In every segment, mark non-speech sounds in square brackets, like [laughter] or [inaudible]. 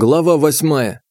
Глава восьмая.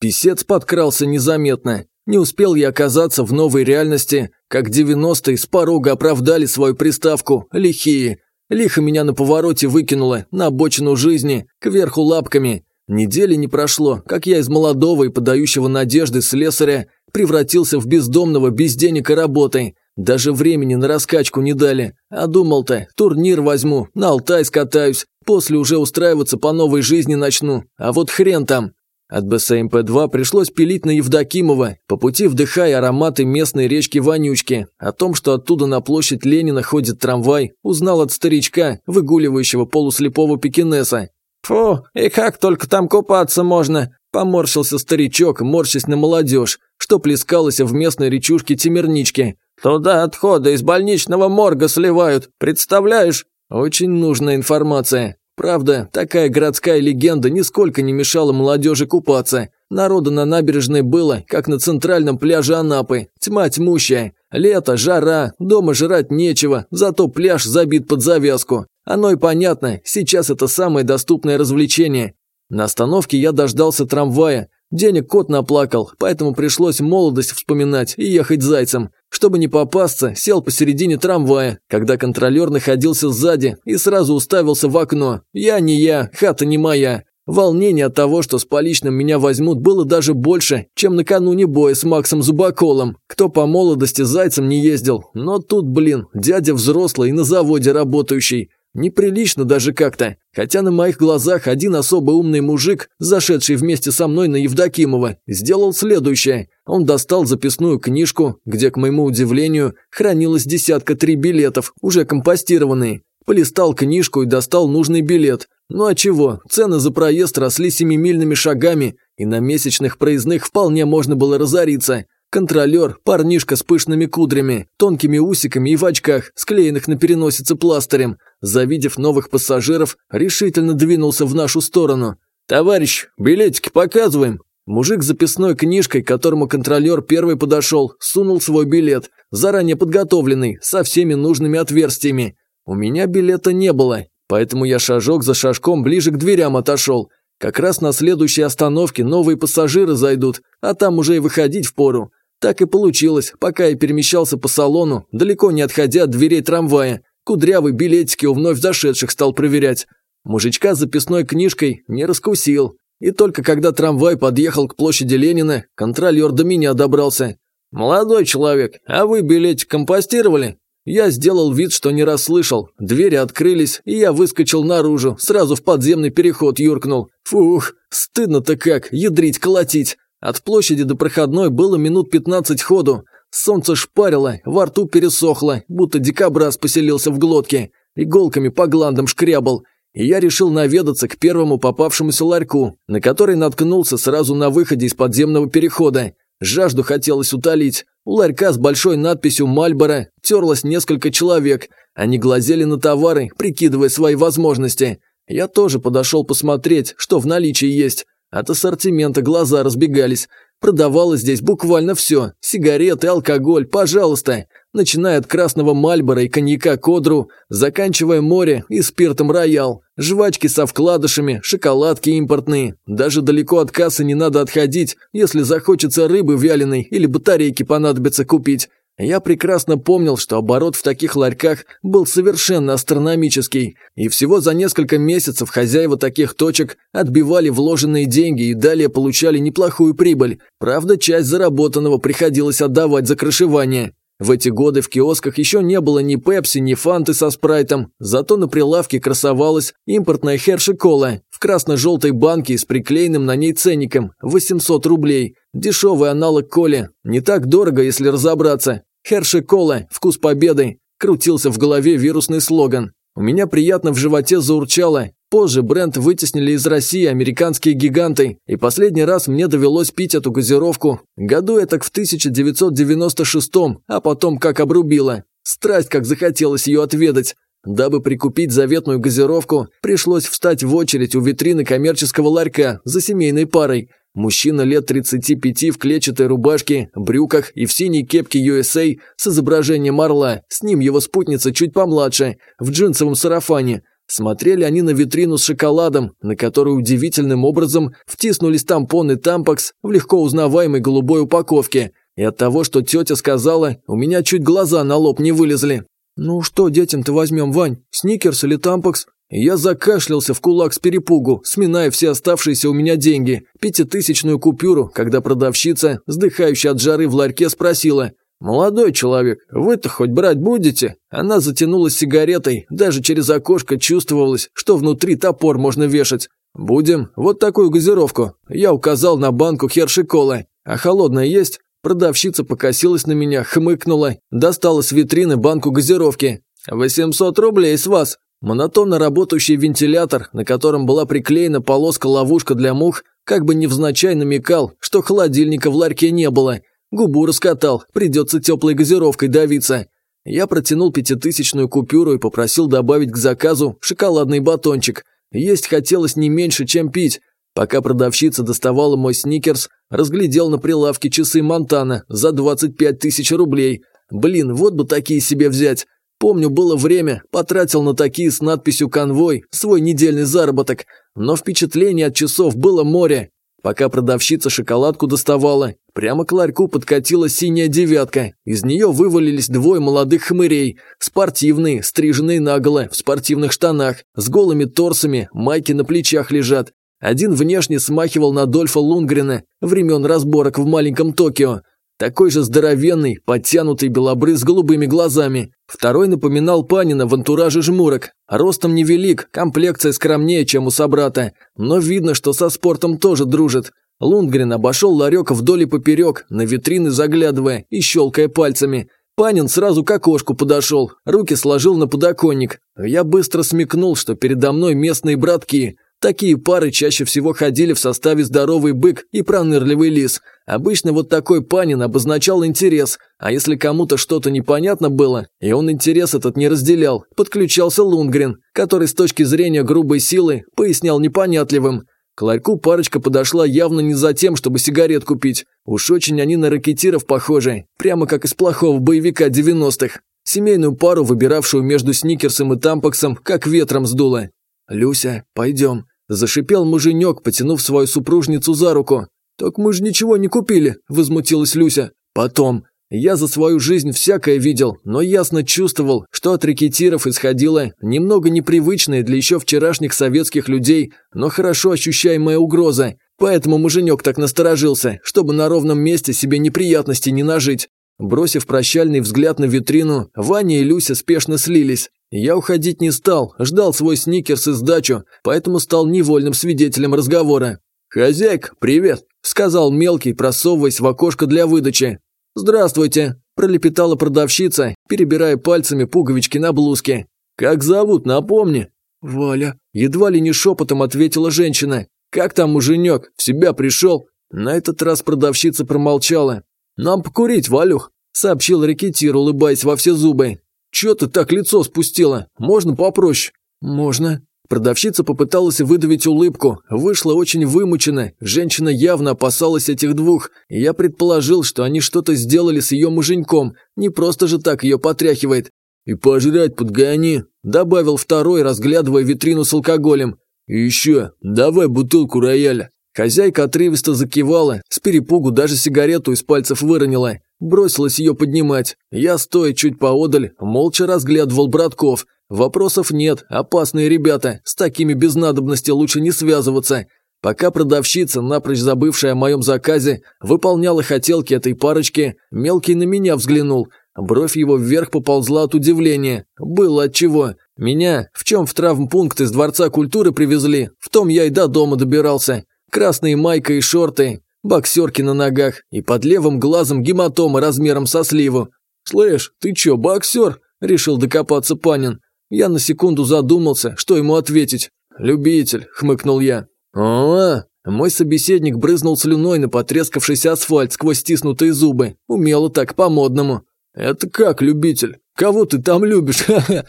Писец подкрался незаметно. Не успел я оказаться в новой реальности, как девяностые с порога оправдали свою приставку «лихие». Лихо меня на повороте выкинуло, на обочину жизни, кверху лапками. Недели не прошло, как я из молодого и подающего надежды слесаря превратился в бездомного без денег и работы. Даже времени на раскачку не дали. А думал-то, турнир возьму, на Алтай скатаюсь, После уже устраиваться по новой жизни начну, а вот хрен там. От БСМП-2 пришлось пилить на Евдокимова, по пути вдыхая ароматы местной речки Вонючки. О том, что оттуда на площадь Ленина ходит трамвай, узнал от старичка, выгуливающего полуслепого пекинеса. «Фу, и как только там купаться можно?» Поморщился старичок, морщась на молодежь, что плескалось в местной речушке Темернички. «Туда отходы из больничного морга сливают, представляешь?» Очень нужная информация. Правда, такая городская легенда нисколько не мешала молодежи купаться. Народу на набережной было, как на центральном пляже Анапы. Тьма тьмущая. Лето, жара, дома жрать нечего, зато пляж забит под завязку. Оно и понятно, сейчас это самое доступное развлечение. На остановке я дождался трамвая. Денег кот наплакал, поэтому пришлось молодость вспоминать и ехать зайцем. Чтобы не попасться, сел посередине трамвая, когда контролер находился сзади и сразу уставился в окно. Я не я, хата не моя. Волнение от того, что с поличным меня возьмут, было даже больше, чем накануне боя с Максом Зубаколом. Кто по молодости зайцем не ездил. Но тут, блин, дядя взрослый и на заводе работающий. Неприлично даже как-то. Хотя на моих глазах один особо умный мужик, зашедший вместе со мной на Евдокимова, сделал следующее. Он достал записную книжку, где, к моему удивлению, хранилось десятка три билетов, уже компостированные. Полистал книжку и достал нужный билет. Ну а чего, цены за проезд росли семимильными шагами, и на месячных проездных вполне можно было разориться. Контролер, парнишка с пышными кудрями, тонкими усиками и в очках, склеенных на переносице пластырем, завидев новых пассажиров, решительно двинулся в нашу сторону. «Товарищ, билетики показываем!» Мужик с записной книжкой, к которому контролер первый подошел, сунул свой билет, заранее подготовленный, со всеми нужными отверстиями. У меня билета не было, поэтому я шажок за шажком ближе к дверям отошел. Как раз на следующей остановке новые пассажиры зайдут, а там уже и выходить впору. Так и получилось, пока я перемещался по салону, далеко не отходя от дверей трамвая. Кудрявый билетики у вновь зашедших стал проверять. Мужичка с записной книжкой не раскусил. И только когда трамвай подъехал к площади Ленина, контролер до меня добрался. «Молодой человек, а вы билетик компостировали?» Я сделал вид, что не расслышал. Двери открылись, и я выскочил наружу, сразу в подземный переход юркнул. Фух, стыдно-то как, ядрить, колотить. От площади до проходной было минут 15 ходу. Солнце шпарило, во рту пересохло, будто дикобраз поселился в глотке. Иголками по гландам шкрябал. И я решил наведаться к первому попавшемуся ларьку, на который наткнулся сразу на выходе из подземного перехода. Жажду хотелось утолить. У ларька с большой надписью «Мальборо» терлось несколько человек. Они глазели на товары, прикидывая свои возможности. Я тоже подошел посмотреть, что в наличии есть. От ассортимента глаза разбегались. Продавалось здесь буквально все. Сигареты, алкоголь, пожалуйста. Начиная от красного мальбора и коньяка кодру, заканчивая море и спиртом роял. Жвачки со вкладышами, шоколадки импортные. Даже далеко от кассы не надо отходить, если захочется рыбы вяленой или батарейки понадобится купить. Я прекрасно помнил, что оборот в таких ларьках был совершенно астрономический, и всего за несколько месяцев хозяева таких точек отбивали вложенные деньги и далее получали неплохую прибыль. Правда, часть заработанного приходилось отдавать за крышевание. В эти годы в киосках еще не было ни пепси, ни фанты со спрайтом, зато на прилавке красовалась импортная херши-кола в красно-желтой банке с приклеенным на ней ценником – 800 рублей. Дешевый аналог коли. Не так дорого, если разобраться. «Херши-кола, вкус победы!» Крутился в голове вирусный слоган. У меня приятно в животе заурчало. Позже бренд вытеснили из России американские гиганты, и последний раз мне довелось пить эту газировку. Году это в 1996 а потом как обрубило. Страсть, как захотелось ее отведать. Дабы прикупить заветную газировку, пришлось встать в очередь у витрины коммерческого ларька за семейной парой. Мужчина лет 35 в клетчатой рубашке, брюках и в синей кепке USA с изображением орла, с ним его спутница чуть помладше, в джинсовом сарафане. Смотрели они на витрину с шоколадом, на которую удивительным образом втиснулись тампоны Тампакс в легко узнаваемой голубой упаковке. И от того, что тетя сказала, у меня чуть глаза на лоб не вылезли. «Ну что детям-то возьмем, Вань? Сникерс или Тампакс?» Я закашлялся в кулак с перепугу, сминая все оставшиеся у меня деньги, пятитысячную купюру, когда продавщица, вздыхающая от жары в ларьке, спросила «Молодой человек, вы-то хоть брать будете?» Она затянулась сигаретой, даже через окошко чувствовалось, что внутри топор можно вешать. «Будем. Вот такую газировку». Я указал на банку херши-колы. «А холодная есть?» Продавщица покосилась на меня, хмыкнула, достала с витрины банку газировки. «800 рублей с вас!» Монотонно работающий вентилятор, на котором была приклеена полоска-ловушка для мух, как бы невзначай намекал, что холодильника в ларьке не было. Губу раскатал, придется теплой газировкой давиться. Я протянул пятитысячную купюру и попросил добавить к заказу шоколадный батончик. Есть хотелось не меньше, чем пить. Пока продавщица доставала мой сникерс, разглядел на прилавке часы Монтана за 25 тысяч рублей. Блин, вот бы такие себе взять. Помню, было время, потратил на такие с надписью «Конвой» свой недельный заработок, но впечатление от часов было море. Пока продавщица шоколадку доставала, прямо к ларьку подкатила синяя девятка. Из нее вывалились двое молодых хмырей, спортивные, стриженные наголо, в спортивных штанах, с голыми торсами, майки на плечах лежат. Один внешне смахивал на Дольфа Лунгрена времен разборок в маленьком Токио. Такой же здоровенный, подтянутый белобрыз с голубыми глазами. Второй напоминал Панина в антураже жмурок. Ростом невелик, комплекция скромнее, чем у собрата. Но видно, что со спортом тоже дружит. Лундгрен обошел ларек вдоль и поперек, на витрины заглядывая и щелкая пальцами. Панин сразу к окошку подошел, руки сложил на подоконник. Я быстро смекнул, что передо мной местные братки – Такие пары чаще всего ходили в составе здоровый бык и пронырливый лис. Обычно вот такой панин обозначал интерес, а если кому-то что-то непонятно было, и он интерес этот не разделял, подключался Лунгрен, который с точки зрения грубой силы пояснял непонятливым. К ларьку парочка подошла явно не за тем, чтобы сигарет купить. Уж очень они на ракетиров похожи, прямо как из плохого боевика 90-х. Семейную пару, выбиравшую между сникерсом и тампаксом, как ветром сдуло. «Люся, пойдем», – зашипел муженек, потянув свою супружницу за руку. «Так мы же ничего не купили», – возмутилась Люся. «Потом. Я за свою жизнь всякое видел, но ясно чувствовал, что от рекетиров исходила немного непривычная для еще вчерашних советских людей, но хорошо ощущаемая угроза. Поэтому муженек так насторожился, чтобы на ровном месте себе неприятности не нажить. Бросив прощальный взгляд на витрину, Ваня и Люся спешно слились. Я уходить не стал, ждал свой сникерс и сдачу, поэтому стал невольным свидетелем разговора. «Хозяйка, привет!» – сказал мелкий, просовываясь в окошко для выдачи. «Здравствуйте!» – пролепетала продавщица, перебирая пальцами пуговички на блузке. «Как зовут, напомни?» «Валя», – едва ли не шепотом ответила женщина. «Как там муженек? В себя пришел?» На этот раз продавщица промолчала. «Нам покурить, Валюх», – сообщил рекетир, улыбаясь во все зубы. «Чё ты так лицо спустила? Можно попроще?» «Можно». Продавщица попыталась выдавить улыбку, вышла очень вымученно, женщина явно опасалась этих двух, я предположил, что они что-то сделали с ее муженьком, не просто же так ее потряхивает. «И пожрать подгони», – добавил второй, разглядывая витрину с алкоголем. «И еще, давай бутылку рояля». Хозяйка отрывисто закивала, с перепугу даже сигарету из пальцев выронила. Бросилась ее поднимать. Я, стоя чуть поодаль, молча разглядывал братков. Вопросов нет, опасные ребята, с такими без надобности лучше не связываться. Пока продавщица, напрочь забывшая о моем заказе, выполняла хотелки этой парочки, мелкий на меня взглянул. Бровь его вверх поползла от удивления. Было отчего. Меня, в чем в травмпункт из Дворца культуры привезли, в том я и до дома добирался. Красные майка и шорты, боксерки на ногах и под левым глазом гематома размером со сливу. «Слышь, ты чё, боксер?» – решил докопаться Панин. Я на секунду задумался, что ему ответить. «Любитель», – хмыкнул я. «А-а-а!» Мой собеседник брызнул слюной на потрескавшийся асфальт сквозь стиснутые зубы. Умело так, по-модному. «Это как, любитель? Кого ты там любишь? [laughs] Ха-ха!»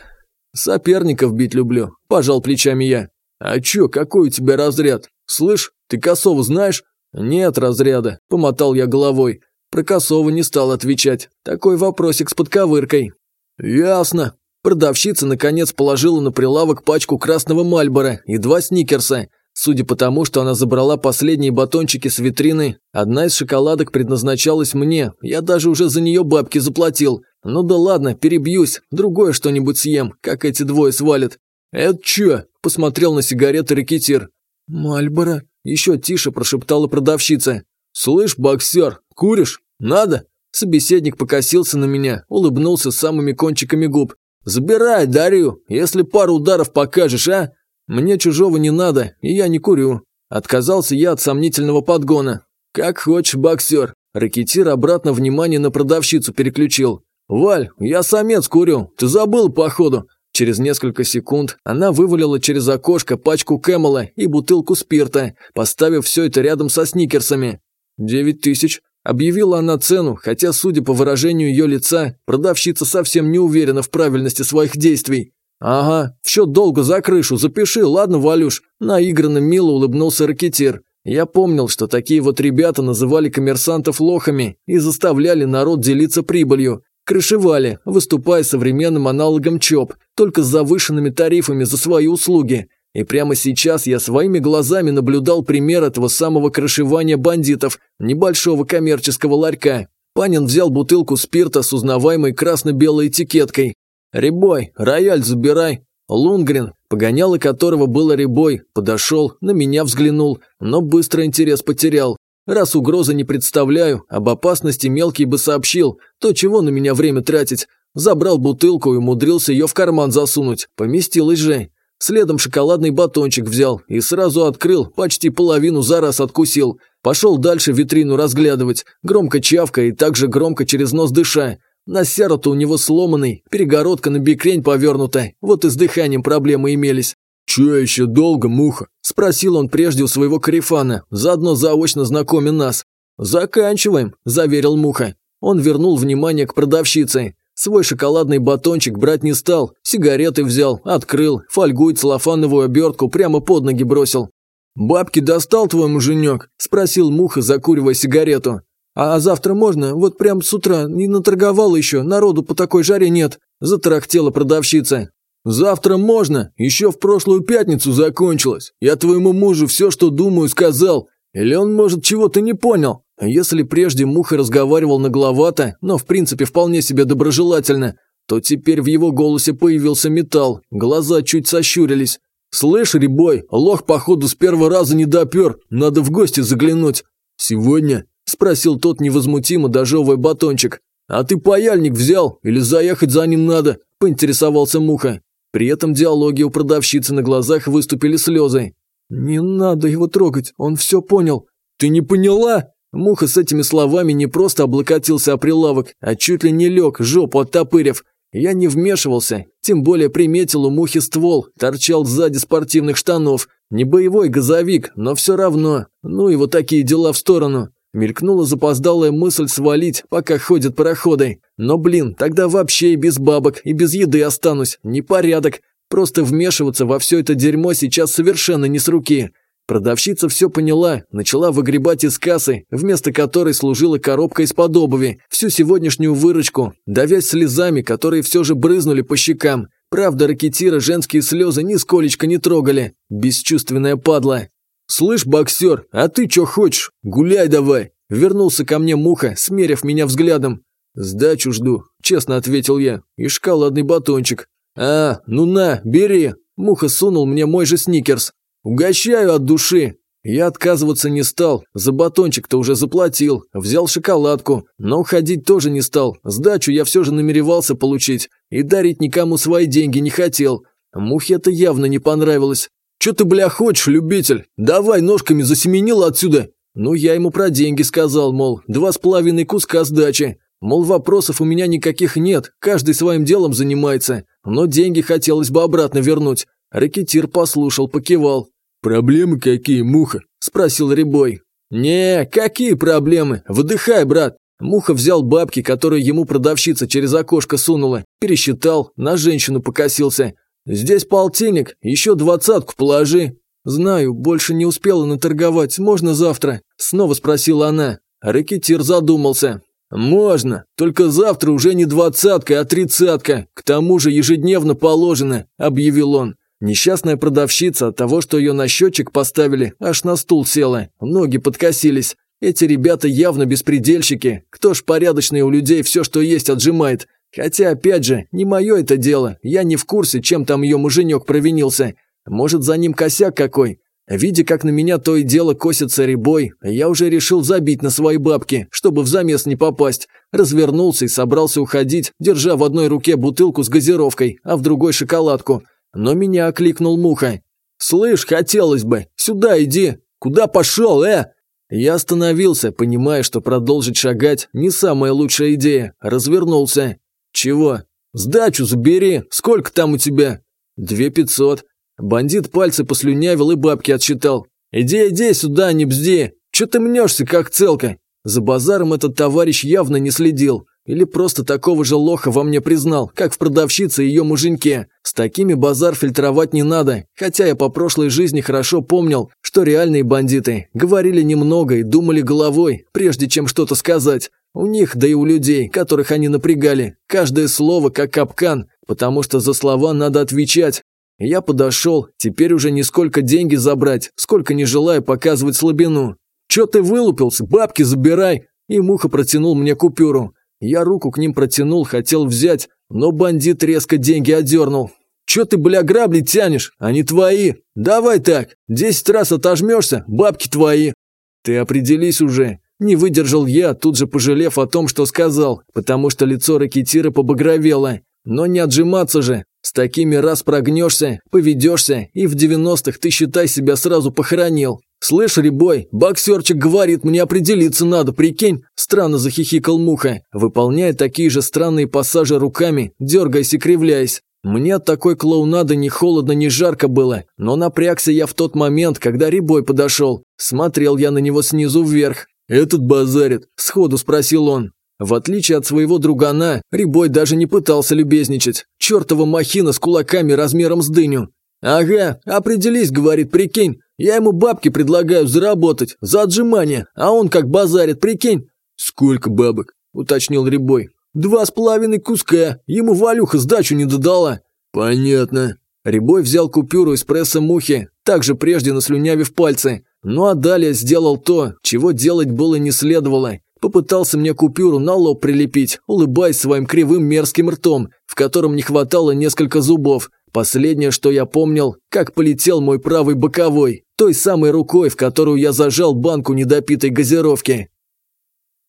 «Соперников бить люблю», – пожал плечами я. «А чё, какой у тебя разряд? Слышь, ты Косову знаешь?» «Нет разряда», – помотал я головой. Про не стал отвечать. Такой вопросик с подковыркой. «Ясно». Продавщица, наконец, положила на прилавок пачку красного мальбора и два сникерса. Судя по тому, что она забрала последние батончики с витрины, одна из шоколадок предназначалась мне, я даже уже за нее бабки заплатил. Ну да ладно, перебьюсь, другое что-нибудь съем, как эти двое свалят. «Это чё?» – посмотрел на сигареты рекетир. «Мальборо», – еще тише прошептала продавщица. «Слышь, боксер, куришь? Надо?» Собеседник покосился на меня, улыбнулся самыми кончиками губ. «Забирай, дарю, если пару ударов покажешь, а?» «Мне чужого не надо, и я не курю». Отказался я от сомнительного подгона. «Как хочешь, боксер». Ракетир обратно внимание на продавщицу переключил. «Валь, я самец курю, ты забыл, походу». Через несколько секунд она вывалила через окошко пачку Кэмела и бутылку спирта, поставив все это рядом со сникерсами. «Девять тысяч», Объявила она цену, хотя, судя по выражению ее лица, продавщица совсем не уверена в правильности своих действий. «Ага, в счет долга за крышу, запиши, ладно, Валюш?» Наигранно мило улыбнулся ракетир. Я помнил, что такие вот ребята называли коммерсантов лохами и заставляли народ делиться прибылью. Крышевали, выступая современным аналогом ЧОП, только с завышенными тарифами за свои услуги. И прямо сейчас я своими глазами наблюдал пример этого самого крышевания бандитов, небольшого коммерческого ларька. Панин взял бутылку спирта с узнаваемой красно-белой этикеткой. «Рябой, рояль забирай». Лунгрен, погоняло которого было рябой, подошел, на меня взглянул, но быстро интерес потерял. Раз угрозы не представляю, об опасности мелкий бы сообщил, то чего на меня время тратить. Забрал бутылку и умудрился ее в карман засунуть, поместилась же. Следом шоколадный батончик взял и сразу открыл, почти половину за раз откусил. Пошел дальше витрину разглядывать, громко чавкая и также громко через нос дыша. Насяра-то у него сломанный, перегородка на бикрень повернута, вот и с дыханием проблемы имелись. «Че еще долго, муха?» – спросил он прежде у своего карифана, заодно заочно знакомя нас. «Заканчиваем», – заверил муха. Он вернул внимание к продавщице. Свой шоколадный батончик брать не стал, сигареты взял, открыл, фольгу и целлофановую обертку прямо под ноги бросил. «Бабки достал твой муженек?» – спросил Муха, закуривая сигарету. «А завтра можно? Вот прям с утра. Не наторговал еще, народу по такой жаре нет», – затарахтела продавщица. «Завтра можно, еще в прошлую пятницу закончилось. Я твоему мужу все, что думаю, сказал. Или он, может, чего-то не понял?» Если прежде Муха разговаривал нагловато, но в принципе вполне себе доброжелательно, то теперь в его голосе появился металл, глаза чуть сощурились. «Слышь, Рябой, лох походу с первого раза не допер, надо в гости заглянуть». «Сегодня?» – спросил тот невозмутимо, дожевывая батончик. «А ты паяльник взял или заехать за ним надо?» – поинтересовался Муха. При этом диалоге у продавщицы на глазах выступили слезы. «Не надо его трогать, он все понял». «Ты не поняла?» Муха с этими словами не просто облокотился о прилавок, а чуть ли не лег, жопу оттопырив. Я не вмешивался, тем более приметил у Мухи ствол, торчал сзади спортивных штанов. Не боевой газовик, но все равно. Ну и вот такие дела в сторону. Мелькнула запоздалая мысль свалить, пока ходят пароходы. Но блин, тогда вообще и без бабок, и без еды останусь. Непорядок. Просто вмешиваться во все это дерьмо сейчас совершенно не с руки. Продавщица все поняла, начала выгребать из кассы, вместо которой служила коробка из-под обуви, всю сегодняшнюю выручку, давясь слезами, которые все же брызнули по щекам. Правда, ракетира женские слезы нисколечко не трогали. Бесчувственная падла. «Слышь, боксер, а ты что хочешь? Гуляй давай!» Вернулся ко мне Муха, смерив меня взглядом. «Сдачу жду», – честно ответил я, – «и шоколадный батончик». «А, ну на, бери!» Муха сунул мне мой же сникерс. «Угощаю от души!» Я отказываться не стал, за батончик-то уже заплатил, взял шоколадку, но уходить тоже не стал, сдачу я все же намеревался получить и дарить никому свои деньги не хотел. Мухе это явно не понравилось. «Че ты, бля, хочешь, любитель? Давай ножками засеменил отсюда!» Ну, я ему про деньги сказал, мол, два с половиной куска сдачи. Мол, вопросов у меня никаких нет, каждый своим делом занимается, но деньги хотелось бы обратно вернуть. Ракетир послушал, покивал. «Проблемы какие, Муха?» – спросил Рябой. «Не, какие проблемы? Выдыхай, брат!» Муха взял бабки, которые ему продавщица через окошко сунула, пересчитал, на женщину покосился. «Здесь полтинник, еще двадцатку положи». «Знаю, больше не успела наторговать, можно завтра?» – снова спросила она. Ракетир задумался. «Можно, только завтра уже не двадцатка, а тридцатка, к тому же ежедневно положено», – объявил он. Несчастная продавщица от того, что ее на счетчик поставили, аж на стул села, ноги подкосились. Эти ребята явно беспредельщики, кто ж порядочный у людей все, что есть, отжимает. Хотя, опять же, не мое это дело, я не в курсе, чем там ее муженек провинился. Может, за ним косяк какой? Видя, как на меня то и дело косится ребой, я уже решил забить на свои бабки, чтобы в замес не попасть. Развернулся и собрался уходить, держа в одной руке бутылку с газировкой, а в другой шоколадку. Но меня окликнул Муха. «Слышь, хотелось бы, сюда иди! Куда пошел, э?» Я остановился, понимая, что продолжить шагать не самая лучшая идея. Развернулся. «Чего? Сдачу забери. Сколько там у тебя?» «Две пятьсот». Бандит пальцы послюнявил и бабки отсчитал. «Иди, иди сюда, не бзди! Че ты мнешься, как целка?» За базаром этот товарищ явно не следил. Или просто такого же лоха во мне признал, как в продавщице и ее муженьке. С такими базар фильтровать не надо, хотя я по прошлой жизни хорошо помнил, что реальные бандиты говорили немного и думали головой, прежде чем что-то сказать. У них, да и у людей, которых они напрягали, каждое слово как капкан, потому что за слова надо отвечать. Я подошел, теперь уже не сколько деньги забрать, сколько не желаю показывать слабину. «Чё ты вылупился? Бабки забирай!» И Муха протянул мне купюру. Я руку к ним протянул, хотел взять, но бандит резко деньги одернул. «Чё ты, бля, грабли тянешь? Они твои! Давай так, десять раз отожмешься, бабки твои!» «Ты определись уже!» Не выдержал я, тут же пожалев о том, что сказал, потому что лицо ракетира побагровело. Но не отжиматься же. С такими раз прогнешься, поведешься, и в девяностых ты, считай, себя сразу похоронил. «Слышь, Рябой, боксерчик говорит, мне определиться надо, прикинь?» Странно захихикал Муха, выполняя такие же странные пассажи руками, дергаясь и кривляясь. Мне от такой клоунады ни холодно, ни жарко было, но напрягся я в тот момент, когда Рябой подошел. Смотрел я на него снизу вверх. «Этот базарит?» – сходу спросил он. В отличие от своего другана, Рябой даже не пытался любезничать. Чертова махина с кулаками размером с дыню. «Ага, определись, — говорит, — прикинь, я ему бабки предлагаю заработать, за отжимание, а он как базарит, прикинь». «Сколько бабок?» – уточнил Рябой. «Два с половиной куска, ему Валюха сдачу не додала». «Понятно». Рябой взял купюру из пресса мухи, также прежде наслюнявив пальцы. Ну а далее сделал то, чего делать было не следовало. Попытался мне купюру на лоб прилепить, улыбаясь своим кривым мерзким ртом, в котором не хватало несколько зубов. Последнее, что я помнил, как полетел мой правый боковой, той самой рукой, в которую я зажал банку недопитой газировки.